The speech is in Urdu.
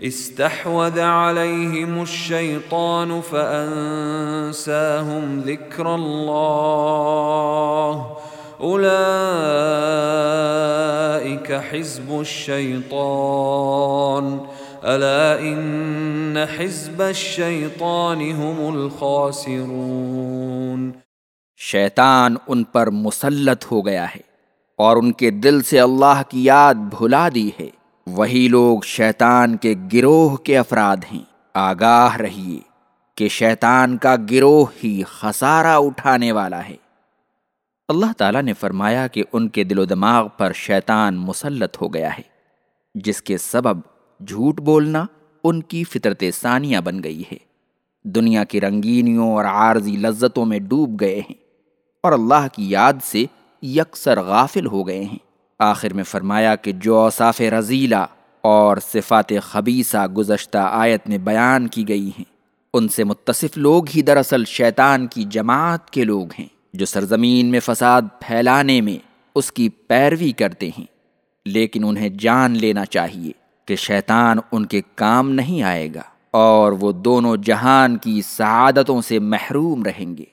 استحوذ عليهم الشيطان فأنساهم ذكر الله. أولئك حزب الشيطان. ألا إن حزب الشيطان هم الخاسرون. شیطان ان پر مسلط ہو گیا ہے اور ان کے دل سے اللہ کی یاد بھلا دی ہے۔ وہی لوگ شیطان کے گروہ کے افراد ہیں۔ آگاہ رہیے کہ شیطان کا گروہ ہی خسارہ اٹھانے والا ہے۔ اللہ تعالیٰ نے فرمایا کہ ان کے دل و دماغ پر شیطان مسلط ہو گیا ہے۔ جس کے سبب جھوٹ بولنا ان کی فطرت ثانیہ بن گئی ہے۔ دنیا کی رنگینیوں اور عارضی لذتوں میں ڈوب گئے ہیں اور اللہ کی یاد سے یکسر غافل ہو گئے ہیں۔ آخر میں فرمایا کہ جو اوصاف رضیلہ اور صفات خبیصہ گزشتہ آیت میں بیان کی گئی ہیں، ان سے متصف لوگ ہی دراصل شیطان کی جماعت کے لوگ ہیں، جو سرزمین میں فساد پھیلانے میں اس کی پیروی کرتے ہیں۔ لیکن انہیں جان لینا چاہیے کہ شیطان ان کے کام نہیں آئے گا اور وہ دونوں جہان کی سعادتوں سے محروم رہیں گے۔